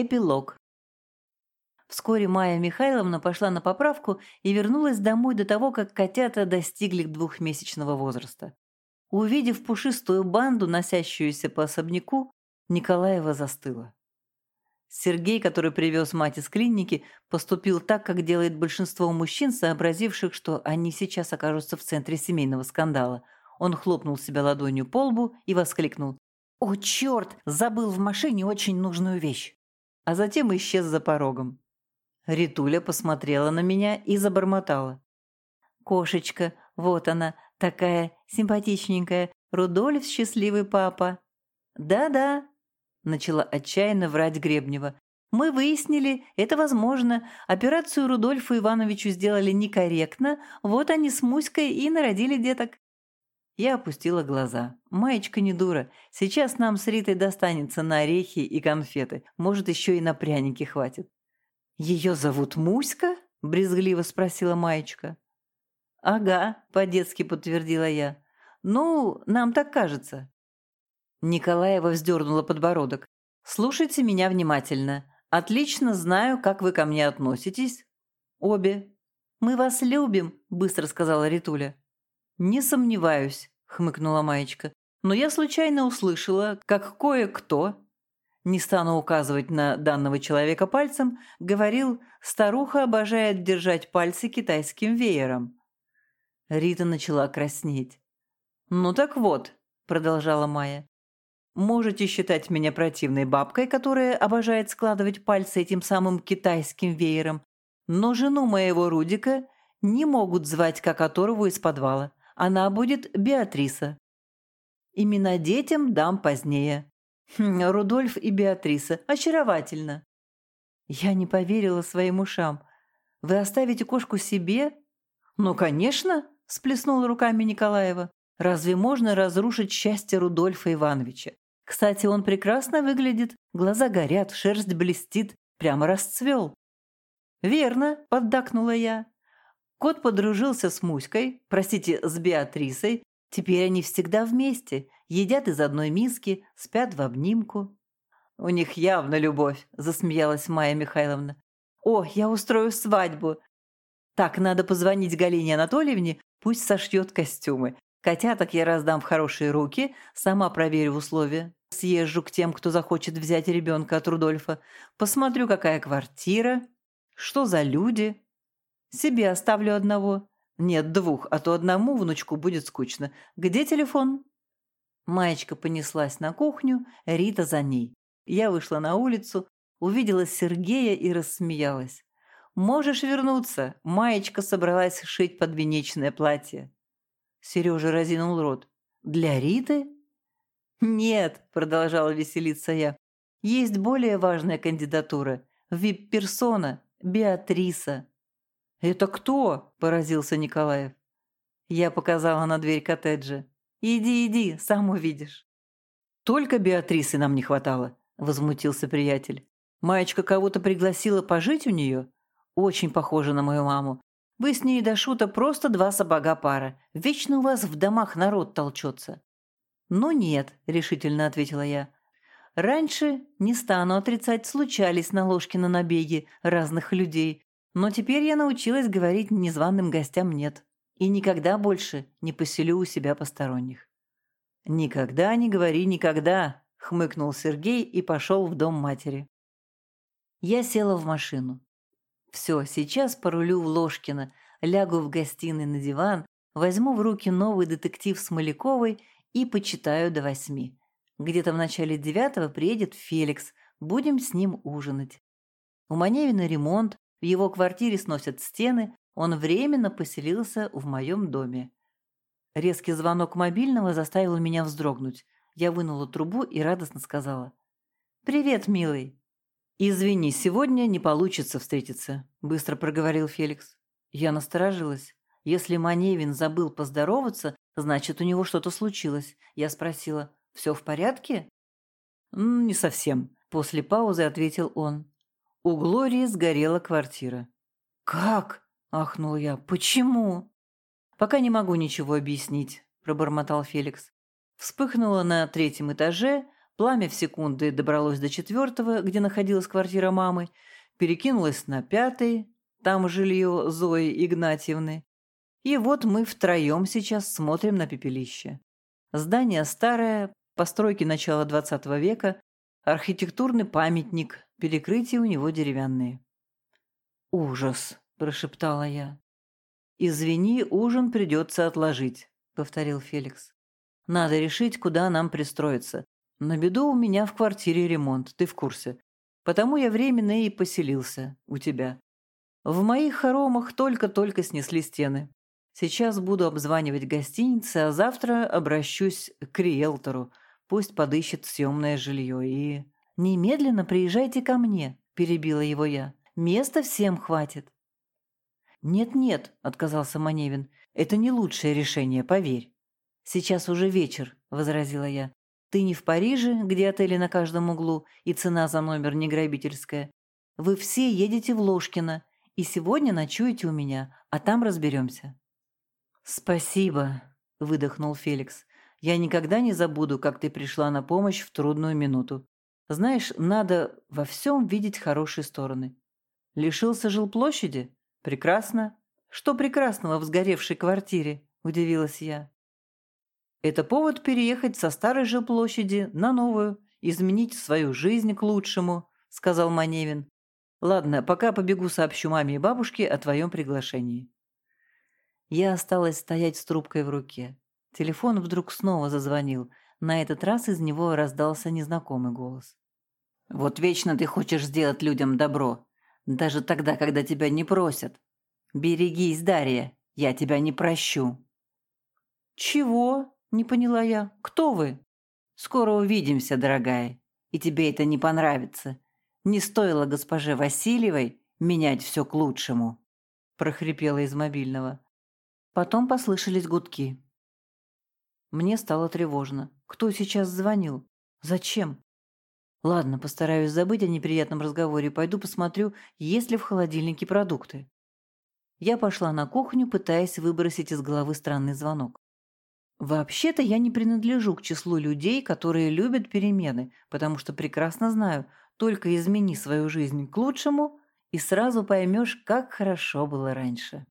Эпилог. Вскоре Майя Михайловна пошла на поправку и вернулась домой до того, как котята достигли двухмесячного возраста. Увидев пушистую банду, носящуюся по особняку, Николаева застыла. Сергей, который привез мать из клиники, поступил так, как делает большинство мужчин, сообразивших, что они сейчас окажутся в центре семейного скандала. Он хлопнул себя ладонью по лбу и воскликнул. «О, черт! Забыл в машине очень нужную вещь!» А затем исчез за порогом. Ритуля посмотрела на меня и забормотала. «Кошечка, вот она, такая симпатичненькая, Рудольф счастливый папа». «Да-да», — начала отчаянно врать Гребнева. «Мы выяснили, это возможно. Операцию Рудольфу Ивановичу сделали некорректно, вот они с Муськой и народили деток». Я опустила глаза. Маечка не дура. Сейчас нам с Ритой достанется на орехи и конфеты. Может, еще и на пряники хватит. «Ее зовут Муська?» – брезгливо спросила Маечка. «Ага», – по-детски подтвердила я. «Ну, нам так кажется». Николаева вздернула подбородок. «Слушайте меня внимательно. Отлично знаю, как вы ко мне относитесь. Обе». «Мы вас любим», – быстро сказала Ритуля. «Не сомневаюсь», – хмыкнула Маечка. «Но я случайно услышала, как кое-кто, не стану указывать на данного человека пальцем, говорил, старуха обожает держать пальцы китайским веером. Рита начала краснеть. «Ну так вот», — продолжала Майя, — «можете считать меня противной бабкой, которая обожает складывать пальцы этим самым китайским веером, но жену моего Рудика не могут звать как оторву из подвала. Она будет Беатриса. Имена детям дам позднее. Хм, Рудольф и Беатриса. Очаровательно. Я не поверила своим ушам. Вы оставите кошку себе? Ну, конечно, сплеснула руками Николаева. Разве можно разрушить счастье Рудольфа Ивановича? Кстати, он прекрасно выглядит, глаза горят, шерсть блестит, прямо расцвел. «Верно», — поддакнула я. Кот подружился с Муськой, простите, с Беатрисой, Теперь они всегда вместе, едят из одной миски, спят в обнимку. «У них явно любовь», – засмеялась Майя Михайловна. «О, я устрою свадьбу!» «Так, надо позвонить Галине Анатольевне, пусть сошьет костюмы. Котяток я раздам в хорошие руки, сама проверю условия. Съезжу к тем, кто захочет взять ребенка от Рудольфа. Посмотрю, какая квартира, что за люди. Себе оставлю одного. Нет, двух, а то одному внучку будет скучно. Где телефон? Маечка понеслась на кухню, Рита за ней. Я вышла на улицу, увидела Сергея и рассмеялась. «Можешь вернуться!» Маечка собралась шить подвенечное платье. Сережа разинул рот. «Для Риты?» «Нет», — продолжала веселиться я. «Есть более важная кандидатура. Вип-персона. Беатриса. «Это кто?» – поразился Николаев. Я показала на дверь коттеджа. «Иди, иди, сам увидишь». «Только Беатрисы нам не хватало», – возмутился приятель. «Маечка кого-то пригласила пожить у нее? Очень похоже на мою маму. Вы с ней до шута просто два сапога пара. Вечно у вас в домах народ толчется». «Ну нет», – решительно ответила я. «Раньше, не стану отрицать, случались на Ложкина набеги разных людей, но теперь я научилась говорить незваным гостям «нет» и никогда больше не поселю у себя посторонних. «Никогда не говори никогда», — хмыкнул Сергей и пошел в дом матери. Я села в машину. Все, сейчас порулю в Ложкино, лягу в гостиной на диван, возьму в руки новый детектив Смоляковой и почитаю до восьми. Где-то в начале девятого приедет Феликс, будем с ним ужинать. У Маневина ремонт, в его квартире сносят стены, он временно поселился в моем доме. Резкий звонок мобильного заставил меня вздрогнуть. Я вынула трубу и радостно сказала. «Привет, милый». «Извини, сегодня не получится встретиться», – быстро проговорил Феликс. Я насторожилась. Если Маневин забыл поздороваться, значит, у него что-то случилось. Я спросила, «Все в порядке?» «Не совсем», – после паузы ответил он. У Глории сгорела квартира. «Как?» – ахнул я. «Почему?» «Пока не могу ничего объяснить», – пробормотал Феликс. Вспыхнуло на третьем этаже, Пламя в секунды добралось до четвертого, где находилась квартира мамы, перекинулось на пятый, там жилье Зои Игнатьевны. И вот мы втроем сейчас смотрим на пепелище. Здание старое, постройки начала XX века, архитектурный памятник, перекрытия у него деревянные. «Ужас!» – прошептала я. «Извини, ужин придется отложить», – повторил Феликс. «Надо решить, куда нам пристроиться. На беду у меня в квартире ремонт, ты в курсе. Потому я временно и поселился у тебя. В моих хоромах только-только снесли стены. Сейчас буду обзванивать гостиницы, а завтра обращусь к риэлтору. Пусть подыщет съемное жилье и... «Немедленно приезжайте ко мне», – перебила его я. «Места всем хватит». «Нет-нет», – отказался Маневин, – «это не лучшее решение, поверь». «Сейчас уже вечер», – возразила я. «Ты не в Париже, где отели на каждом углу, и цена за номер не грабительская. Вы все едете в Ложкино, и сегодня ночуете у меня, а там разберемся». «Спасибо», – выдохнул Феликс. «Я никогда не забуду, как ты пришла на помощь в трудную минуту. Знаешь, надо во всем видеть хорошие стороны. Лишился жилплощади? Прекрасно. Что прекрасного в сгоревшей квартире? Удивилась я. Это повод переехать со старой жилплощади на новую, изменить свою жизнь к лучшему, сказал Маневин. Ладно, пока побегу сообщу маме и бабушке о твоем приглашении. Я осталась стоять с трубкой в руке. Телефон вдруг снова зазвонил. На этот раз из него раздался незнакомый голос. «Вот вечно ты хочешь сделать людям добро, даже тогда, когда тебя не просят. Берегись, Дарья, я тебя не прощу». «Чего?» – не поняла я. «Кто вы?» «Скоро увидимся, дорогая, и тебе это не понравится. Не стоило госпоже Васильевой менять все к лучшему», – прохрипела из мобильного. Потом послышались гудки. Мне стало тревожно. Кто сейчас звонил? Зачем? Ладно, постараюсь забыть о неприятном разговоре, пойду посмотрю, есть ли в холодильнике продукты. Я пошла на кухню, пытаясь выбросить из головы странный звонок. Вообще-то я не принадлежу к числу людей, которые любят перемены, потому что прекрасно знаю, только измени свою жизнь к лучшему, и сразу поймешь, как хорошо было раньше.